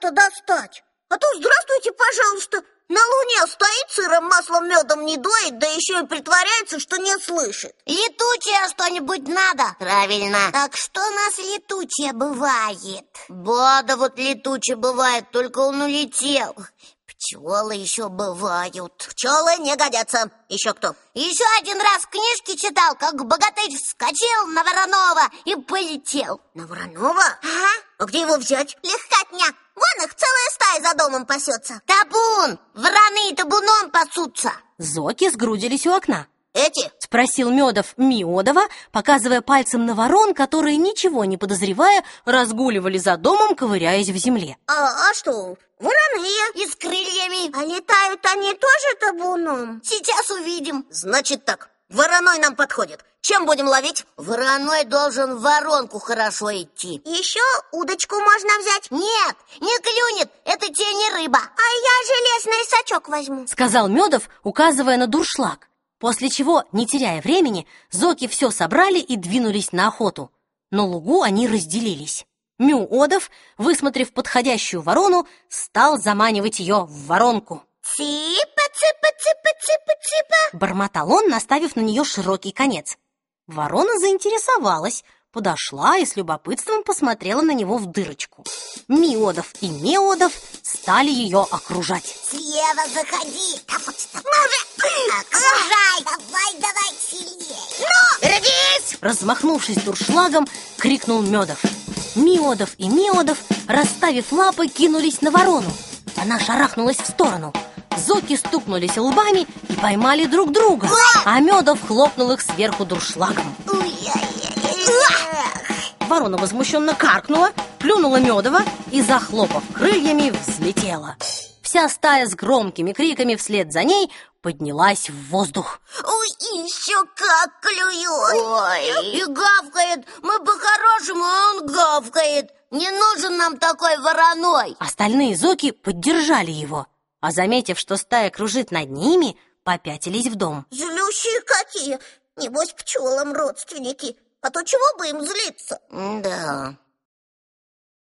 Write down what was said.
сразу-то достать? А то, здравствуйте, пожалуйста, на Луне стоит сырым маслом медом не доит, да еще и притворяется, что не слышит. Летучее что-нибудь надо. Правильно. Так что у нас летучее бывает? Бада вот летучий бывает, только он улетел. Пчелы еще бывают. Пчелы не годятся. Еще кто? Еще один раз в книжке читал, как богатырь вскочил на Воронова и полетел. На Воронова? Ага. А где его взять? Легкотня. Стая за домом пасется. Табун! Вороны табуном пасутся. Зоки сгрудились у окна. Эти? Спросил Медов Миодова, показывая пальцем на ворон, которые, ничего не подозревая, разгуливали за домом, ковыряясь в земле. А, а что, вороные? И с крыльями. А летают они тоже табуном? Сейчас увидим. Значит так, вороной нам подходит. Чем будем ловить? Вороной должен в воронку хорошо идти. Еще удочку можно взять. Нет, не клюнет, это тебе не рыба. А я железный сачок возьму. Сказал Медов, указывая на дуршлаг. После чего, не теряя времени, зоки все собрали и двинулись на охоту. На лугу они разделились. Мюодов, высмотрев подходящую ворону, стал заманивать ее в воронку. Цыпа, цыпа, цыпа, цыпа, цыпа. Бормотал он, наставив на нее широкий конец. Ворона заинтересовалась, подошла и с любопытством посмотрела на него в дырочку. Миодов и Меодов стали ее окружать. Слева заходи. Ну же, окружай. Давай, давай, сильнее. Ну, Берегись! Размахнувшись дуршлагом, крикнул Медов. Миодов и Миодов, расставив лапы, кинулись на ворону. Она шарахнулась в сторону. Зоки стукнулись лбами и поймали друг друга, а Медов хлопнул их сверху дуршлагом. Ворона возмущенно каркнула, плюнула Медова и, захлопав крыльями, взлетела. Вся стая с громкими криками вслед за ней поднялась в воздух. Ой, еще как клюет. Ой, и гавкает. Мы по-хорошему, а он гавкает. Не нужен нам такой вороной. Остальные зоки поддержали его, а заметив, что стая кружит над ними, попятились в дом. Злющие какие! Небось, пчелам родственники. А то чего бы им злиться? Да,